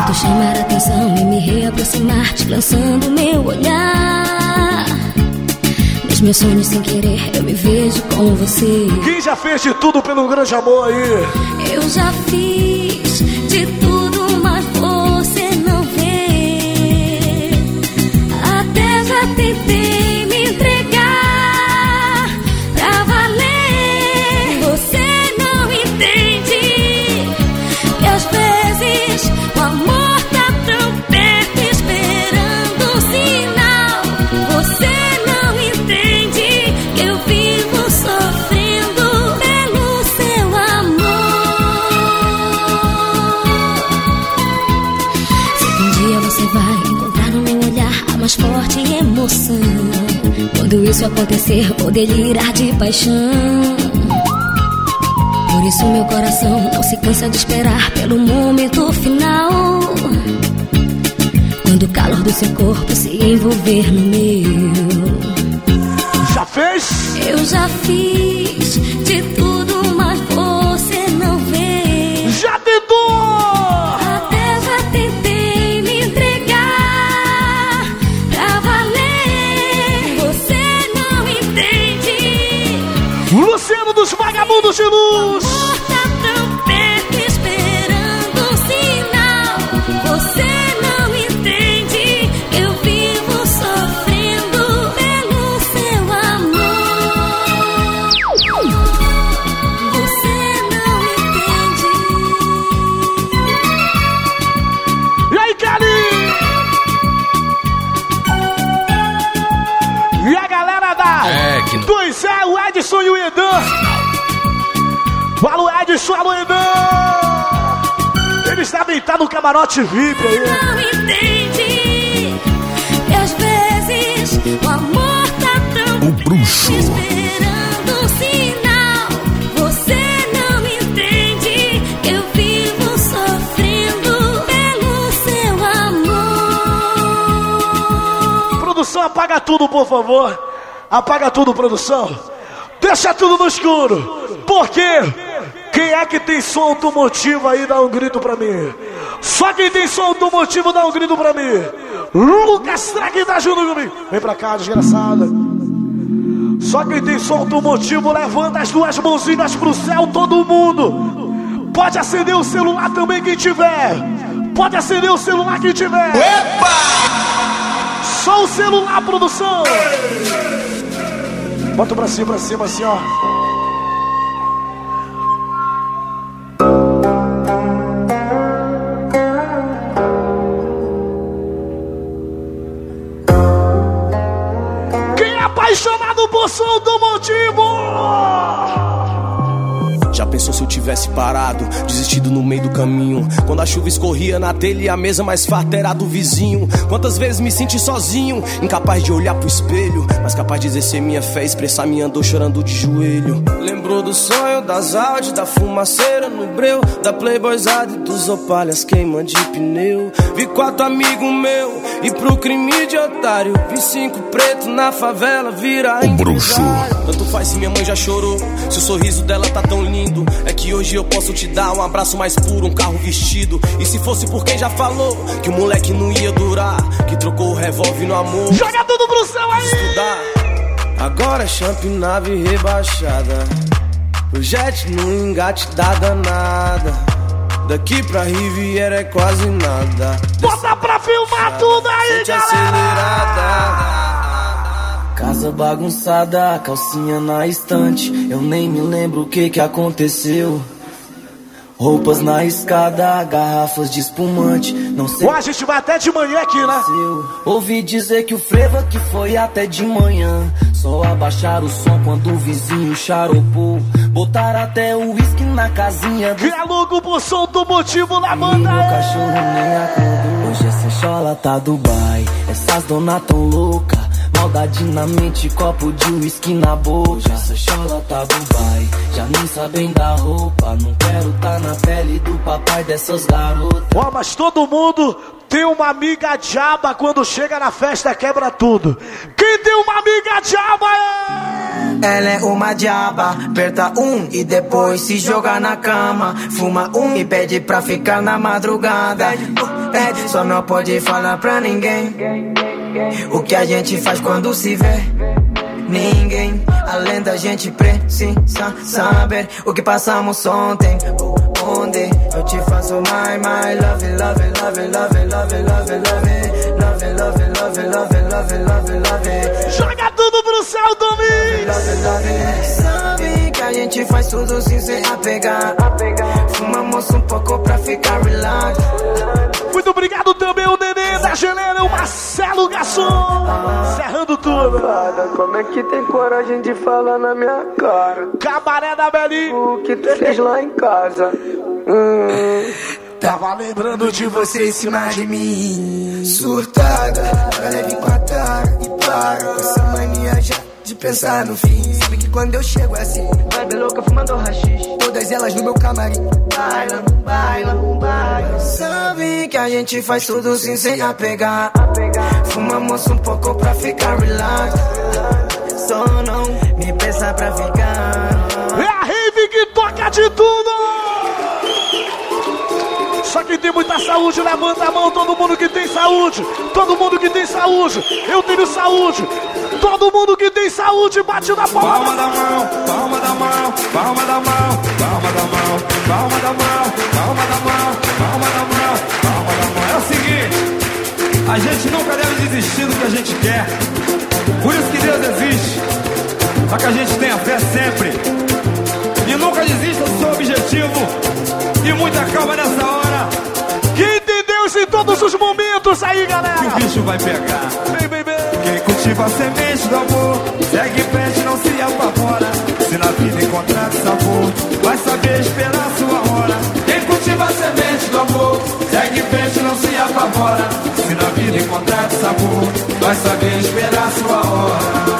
Tento chamar a atenção e me reaproximar, te lançando meu olhar. Nos meus sonhos sem querer, eu me vejo com você. Quem já fez de tudo pelo grande amor aí? Eu já fiz de tudo, mas você não vê. Até já tentei emoção. Quando isso acontecer, vou delirar de paixão. Por isso meu coração não se cansa de esperar pelo momento final. Quando o calor do seu corpo se envolver no meu. Já fez? Eu já fiz de tudo, de Luz! Tá tão perto esperando um sinal. Você não entende. Eu vivo sofrendo pelo seu amor. Você não entende. E aí, Cali? E a galera da É, que não- do Zé, o Edson e o Edan. Fala o Edson, alô Edan. Eles devem estar no camarote VIP aí. não entende que às vezes o amor tá tão O bruxo. esperando um sinal. Você não entende que eu vivo sofrendo pelo seu amor. Produção, apaga tudo, por favor. Apaga tudo, produção. Deixa tudo no escuro. Por quê? Quem é que tem som automotivo aí, dá um grito pra mim. Só quem tem som automotivo, dá um grito pra mim. Lucas Track tá junto comigo. Vem pra cá, desgraçada. Só quem tem som automotivo, levanta as duas mãozinhas pro céu, todo mundo. Pode acender o celular também, quem tiver. Pode acender o celular, quem tiver. Só o celular, produção. Bota pra cima, pra cima, assim, ó. Por som automotivo? Já pensou se eu tivesse parado, desistido no meio do caminho? Quando a chuva escorria na telha a mesa mais farta era do vizinho. Quantas vezes me senti sozinho, incapaz de olhar pro espelho, mas capaz de exercer minha fé, expressar minha dor chorando de joelho. Lembrou do sonho, das Audi, da fumaceira no breu, da Playboyzada e dos opalhas queima de pneu. Vi quatro amigos meu e pro crime de otário, vi cinco pretos na favela virar O bruxo. Tanto faz se minha mãe já chorou. Se o sorriso dela tá tão lindo, é que hoje eu posso te dar um abraço mais puro, um carro vestido. E se fosse por quem já falou que o moleque não ia durar, que trocou o revólver no amor. Joga tudo pro céu aí! Estudar. Agora é champ nave rebaixada. O jet no engate dá danada. Daqui pra Riviera é quase nada. Bota pra filmar tudo aí, Sente galera! Casa bagunçada, calcinha na estante. Eu nem me lembro o que que aconteceu. Roupas na escada, garrafas de espumante. Não sei. Ó, a gente vai até de manhã aqui, né? Ouvi dizer que o frevo que foi até de manhã. Só abaixar o som quando o vizinho charopou. Botar até o uísque na casinha do. Dialogo por som do motivo na banda. Meu cachorro nem acordou. Hoje essa chola tá Dubai. Essas dona tão louca. Maldade na mente, copo de uísque na boca. Essa chola tá Dubai. Já nem sabem da roupa. Não quero tá na pele do papai dessas garotas. Ó, mas todo mundo tem uma amiga diaba quando chega na festa quebra tudo. Quem tem uma amiga diaba é. Ela é uma diaba, aperta um e depois se joga na cama. Fuma um e pede pra ficar na madrugada. Pede, só não pode falar pra ninguém. O que a gente faz quando se vê? Ninguém, além da gente precisa saber o que passamos ontem. Onde eu te faço my, my love, love, love, love, love, love, love, love, love, love, love, love, love, love. Joga tudo pro céu, Domingo! Love, love, sabe que a gente faz tudo sem se apegar. Fumamos um pouco pra ficar relax. Muito obrigado também, o Marcelo Garçom. Cerrando tudo. Como é que tem coragem de falar na minha cara? Cabaré da Belinha. O que tu fez lá em casa? Hum. Tava lembrando de você em cima de mim. Surtada, leve empatar e para com essa mania já de pensar no fim. Sabe que quando eu chego é assim, vai bem louca fumando rachixe. Todas elas no meu camarim, baila, baila, baila. Sabe que a gente faz tudo sem se apegar. Fumamos um pouco pra ficar relax. Só não me pensa pra ficar. É a rave que toca de tudo! Só quem tem muita saúde, levanta a mão. Todo mundo que tem saúde. Todo mundo que tem saúde. Eu tenho saúde. Todo mundo que tem saúde, bate na palma. Palma da mão, palma da mão, palma da mão, palma da mão, palma da mão, palma da mão, palma da mão, palma da mão. É o seguinte, a gente nunca deve desistir do que a gente quer. Por isso que Deus existe. Para que a gente tenha fé sempre. E nunca desista do seu objetivo. E muita calma nessa hora. Quem tem Deus em todos os momentos aí, galera? Que o bicho vai pegar. Cultiva a semente do amor, segue em frente, não se apavora. Se na vida encontrar sabor, vai saber esperar sua hora. Quem cultiva a semente do amor, segue em frente, não se apavora. Se na vida encontrar sabor, vai saber esperar sua hora.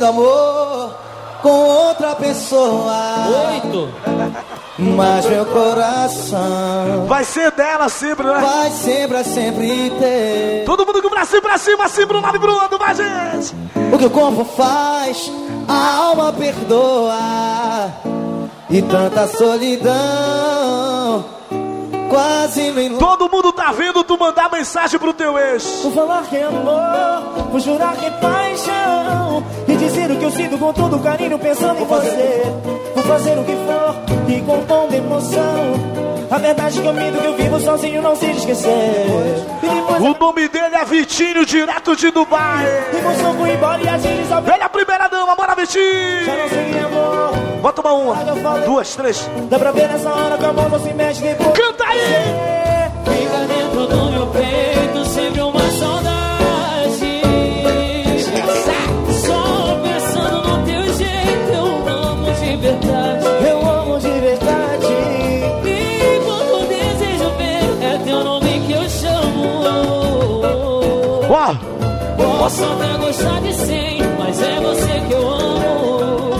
Fazendo amor com outra pessoa. Oito. Mas meu coração Vai ser dela sempre, né? vai sempre, sempre ter. Todo mundo com o bracinho pra cima, assim pro lado e pro outro, vai, gente! O que o corpo faz, a alma perdoa. E tanta solidão, quase me Todo mundo tá vendo tu mandar mensagem pro teu ex. Vou falar que é amor, vou jurar que é paixão. Dizer o que eu sinto com todo carinho, pensando em você. Vou fazer o que for e com tom emoção. A verdade que eu minto que eu vivo sozinho, não sei esquecer. O nome dele é Vitinho, direto de Dubai. a emoção foi embora e a Vem primeira dama, bora Vitinho! Já não sei amor. Bota uma uma, duas, três. Dá pra ver nessa hora que a mão não se mexe depois. Canta aí! Posso até gostar de sim, mas é você que eu amo.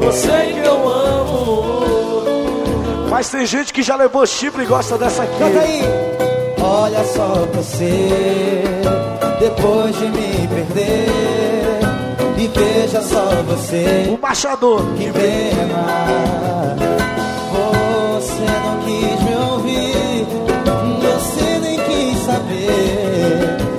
Você que eu amo. mas tem gente que já levou chifre e gosta dessa aqui. Canta aí. Olha só você, depois de me perder. E veja só você, O baixador. que pena. Você não quis me ouvir, você nem quis saber.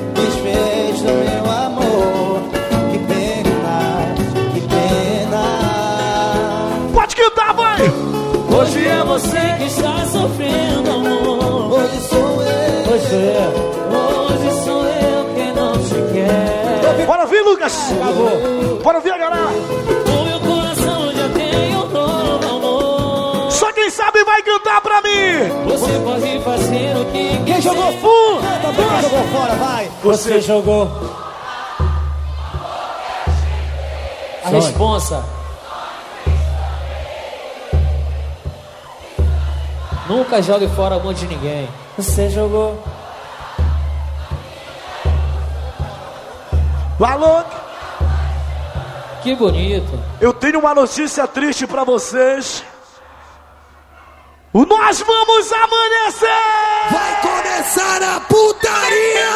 Você que está sofrendo, amor. Hoje sou eu, Hoje é. Hoje sou eu quem não te quer. Bora ouvir, Lucas! Bora ouvir a galera! O meu coração já tem um novo amor. Só quem sabe vai cantar pra mim! Você pode fazer o que Quem quiser. jogou full? Quem jogou fora, vai. Você jogou. A responsa. Nunca jogue fora a mão de ninguém. Você jogou. Alô? Que bonito. Eu tenho uma notícia triste pra vocês. O Nós vamos amanhecer! Vai começar a putaria!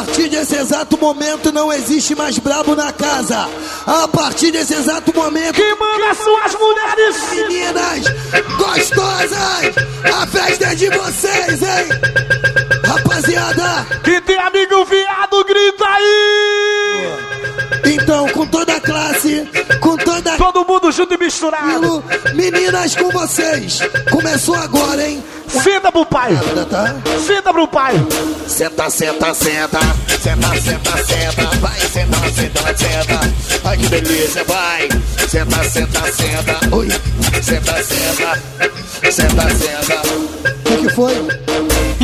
A partir desse exato momento não existe mais brabo na casa. A partir desse exato momento. Que manda suas mulheres! Meninas gostosas! A festa é de vocês, hein? Rapaziada! Que tem amigo viado, grita aí! Então, com toda a classe, com toda a Todo mundo junto e misturado! Meninas com vocês! Começou agora, hein? Senta pro pai! Tá? Senta pro pai! Senta, senta, senta, senta, senta, senta, vai, senta, senta, senta, ai que delícia, vai, senta, senta, senta, oi, senta, senta, senta, senta. O que, que foi?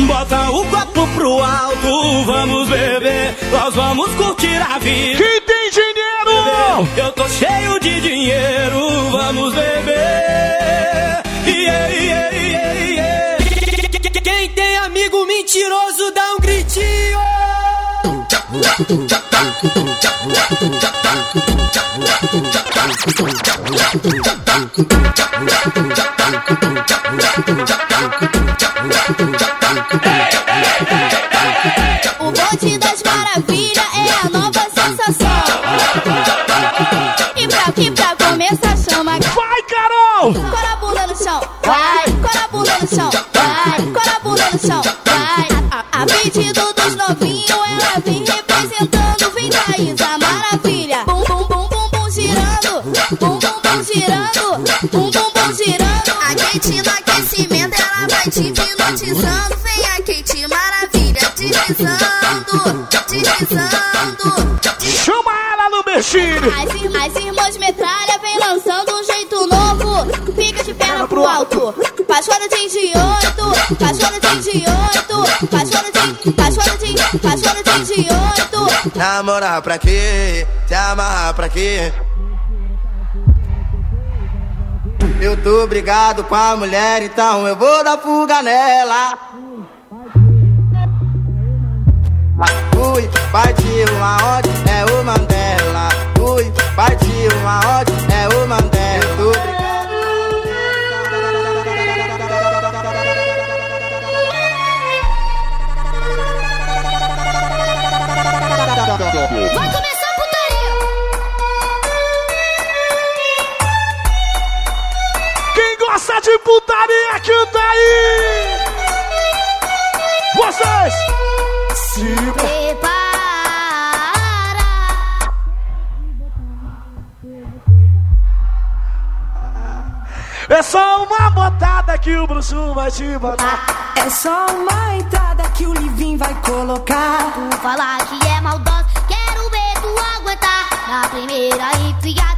Bota o copo pro alto, vamos beber, nós vamos curtir a vida. Quem tem dinheiro? Eu tô cheio de dinheiro, vamos beber. Yeah, yeah, yeah, yeah. Quem tem amigo mentiroso dá um gritinho. O e começar, chama. Vai, Carol! Cora a bunda no chão, vai. Cora a bunda no chão, vai. Cora a bunda no chão, vai. A, a, a pedido dos novinhos, ela vem representando. Vem da Isa Maravilha. Bum, bum, bum, bum, bum, girando. Bum, bum, bum, girando. Bum, bum, bum, girando. A Kate no aquecimento, ela vai te hipnotizando. Vem a Kate Maravilha, deslizando. Deslizando. Chama ela no beijinho! As, as irmãs metralha alto. Paixona de 18. Paixona de 18. Paixona de. Paixona de. Paixona de 18. Namorar pra quê? Se amarrar pra quê? Eu tô brigado com a mulher, então eu vou dar fuga nela. Ui, partiu aonde é o Mandela. Ui, partiu aonde é o Mandela. Eu tô brigado. Gosta de putaria, canta aí! Vocês! Se Prepara. É só uma botada que o bruxo vai te botar. É só uma entrada que o Livinho vai colocar. Tu falar que é maldosa, quero ver tu aguentar. Na primeira enfiada,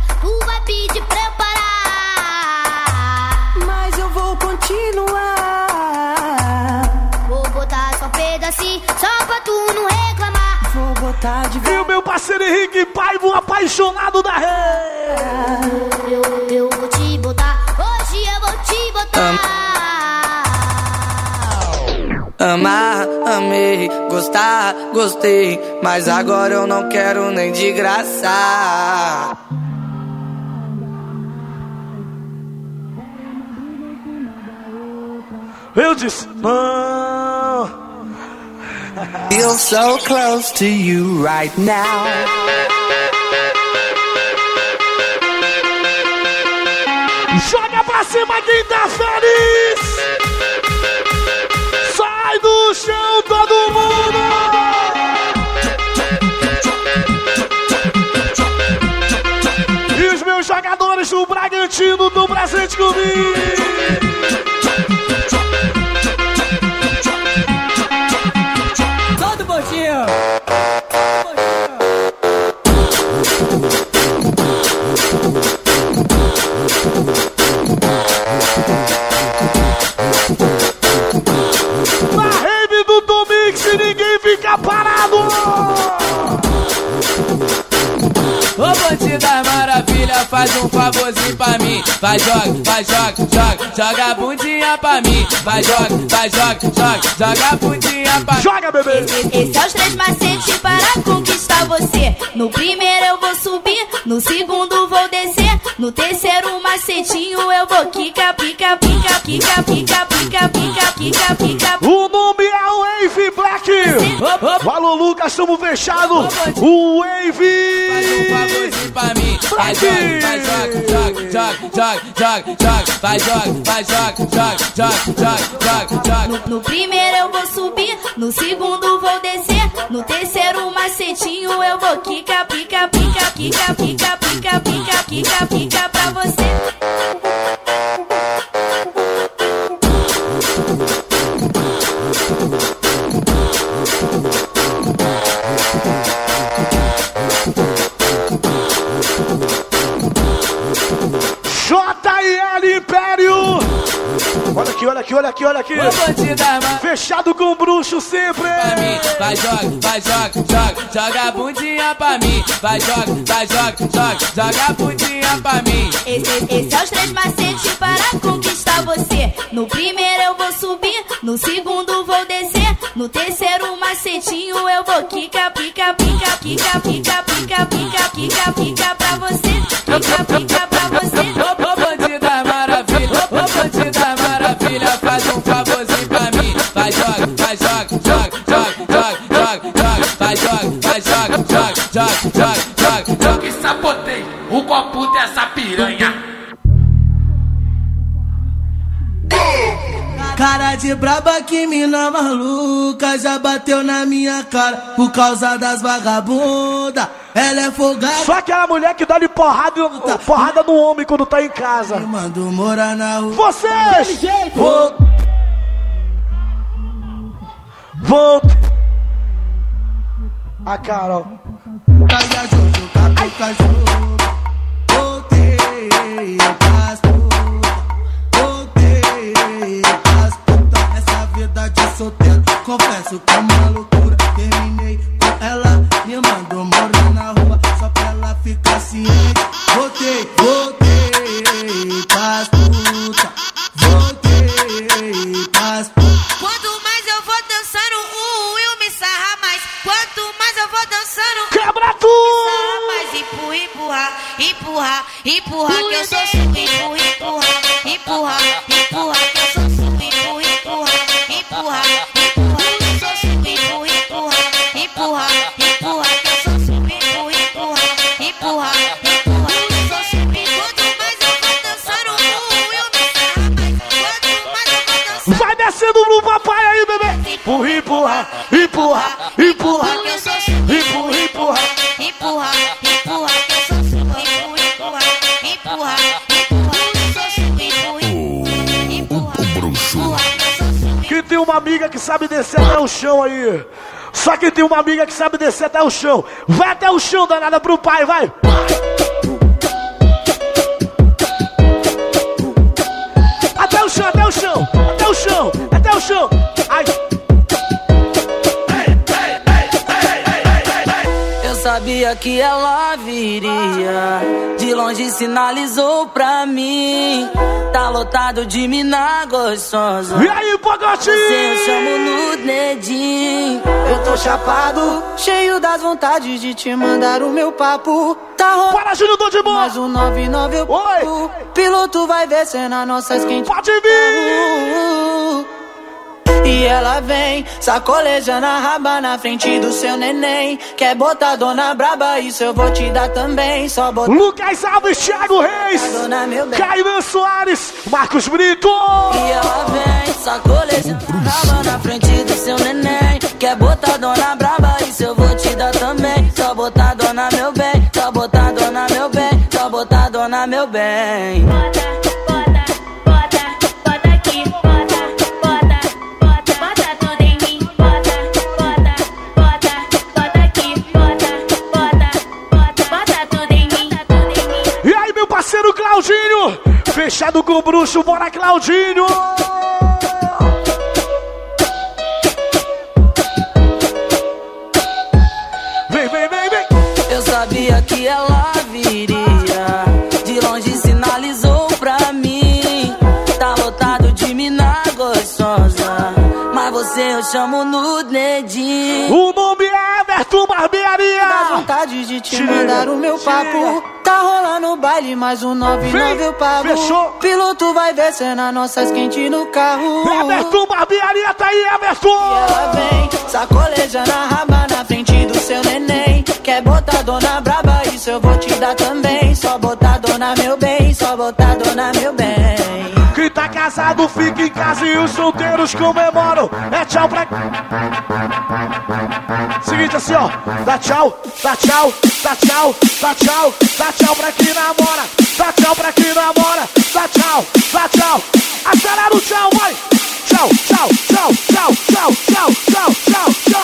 Vou botar de E o meu parceiro Henrique Paivo, apaixonado da rede. Eu, eu vou te botar, hoje eu vou te botar. Amar, amei, gostar, gostei, mas agora eu não quero nem de graça. Eu disse, não. Feel so close to you right now. Joga pra cima quem tá feliz! Sai do chão todo mundo! E os meus jogadores do Bragantino do presente comigo! Vai, joga, vai, joga, joga, joga a bundinha pra mim. Vai, joga, vai, joga, joga, joga a bundinha pra mim. Joga, bebê! Esse é os três macetes para conquistar você. No primeiro eu vou subir, no segundo vou descer, no terceiro macetinho eu vou quica, pica, pica, pica, pica, pica, pica, pica, pica. O nome é Wave Falou, Lucas, estamos fechados! O Wave! Faz um favorzinho pra mim. Vai, joga, vai, joga, joga, joga, joga, joga, joga. Vai, joga, vai, joga, joga, joga, joga, joga, joga. No primeiro eu vou subir, no segundo vou descer, no terceiro macetinho eu vou quica, pica, pica, pica, pica, pica, pica, pica, pica pra você. Olha aqui, olha aqui, olha aqui. Fechado com o bruxo sempre! pra mim. Vai, joga, vai, joga, joga, joga a bundinha pra mim. Vai, joga, vai, joga, joga, joga a bundinha pra mim. Esse, esse é os três macetes para conquistar você. No primeiro eu vou subir, no segundo vou descer, no terceiro macetinho eu vou quica, pica, pica, pica, pica, pica, pica, pica, pica pra você. Pica, pica pra você. Ô, ô bandida maravilha, ô bandida maravilha, faz um favorzinho pra mim. Vai, joga, vai, joga, joga, joga, joga, joga, joga. Vai, joga, vai, joga, joga, joga, joga, joga, joga. que sabotei o copo dessa piranha. Cara de braba que mina maluca já bateu na minha cara por causa das vagabunda. Ela é folgada. Só aquela mulher que dá de porrada, porrada no homem quando tá em casa. Mando morar na rua. Vocês! Vou- Volta! A Carol. Cachorro. Voltei pras putas. Voltei pras putas. Essa vida de solteiro, confesso que é uma loucura. Terminei com ela, me mandou morrer na rua só pra ela ficar ciente. Voltei, voltei, paz puta. Voltei, paz puta. Quanto mais eu vou dançando, o Will me sarra mais. Quanto mais eu vou dançando, quebra tudo. Mais empurra, empurra, empurra, empurra. Que eu sou empurra, empurra, empurra, empurra. Empurra, empurra, empurra, empurra. que eu sou. Empurra, empurra. Empurra, empurra que eu sou. Empurra, empurra, empurra, empurra. Empurra, O bruxo. Que tem uma amiga que sabe descer até o chão aí. Só que tem uma amiga que sabe descer até o chão. Vai até o chão, danada, pro pai, vai. Até o chão, até o chão, até o chão, até o chão. Ai. Sabia que ela viria. De longe sinalizou pra mim. Tá lotado de mina gostosa. E aí, pagotinho? Você eu chamo no dedinho. Eu tô chapado, cheio das vontades de te mandar o meu papo. Tá rolando. Para, Júnior, tô de boa. Mais um 99 eu pulo. Piloto vai ver cena nossas quentes. Pode vir! E ela vem, sacolejando a raba na frente do seu neném. Quer botar dona braba, isso eu vou te dar também. Só botar. Lucas Alves, Thiago Reis, Dona bem. Caio Soares, Marcos Brito. E ela vem, sacolejando a raba na frente do seu neném. Quer botar dona braba, isso eu vou te dar também. Só botar dona meu bem, só botar dona meu bem, só botar dona meu bem. Claudinho, fechado com o bruxo, bora Claudinho. Vem, vem, vem, vem. Eu sabia que ela viria. De longe sinalizou pra mim. Tá lotado de mina gostosa. Mas você eu chamo no dedinho. Barbearia. Dá vontade de te mandar o meu papo. Tá rolando baile, mais um 99 eu pago. fechou. Piloto vai ver cena nossas quentes no carro. Everton Barbearia tá aí, Everton. Ela vem, sacolejando a raba na frente do seu neném. Quer botar dona braba, isso eu vou te dar também. Só botar dona meu bem, só botar dona meu bem. Tá casado fica em casa e os solteiros comemoram. É tchau pra. Seguinte assim, ó. Dá tchau, dá tchau, dá tchau, dá tchau, dá tchau pra quem namora. Dá tchau pra quem namora. Dá tchau, dá tchau. Acelera o tchau, vai. Tchau, tchau, tchau, tchau, tchau, tchau, tchau, tchau, tchau.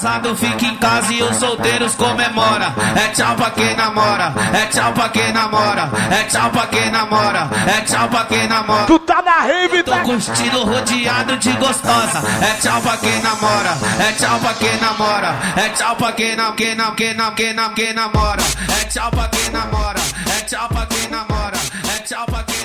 Casado fica em casa e os solteiros comemora. É tchau pra quem namora, é tchau pra quem namora, é tchau pra quem namora, é tchau pra quem namora. Tu tá na rave, Tô com estilo rodeado de gostosa. É tchau pra quem namora, é tchau pra quem namora, é tchau pra quem não, quem não, quem não, quem não, quem namora. É tchau pra quem namora, é tchau pra quem namora, é tchau pra quem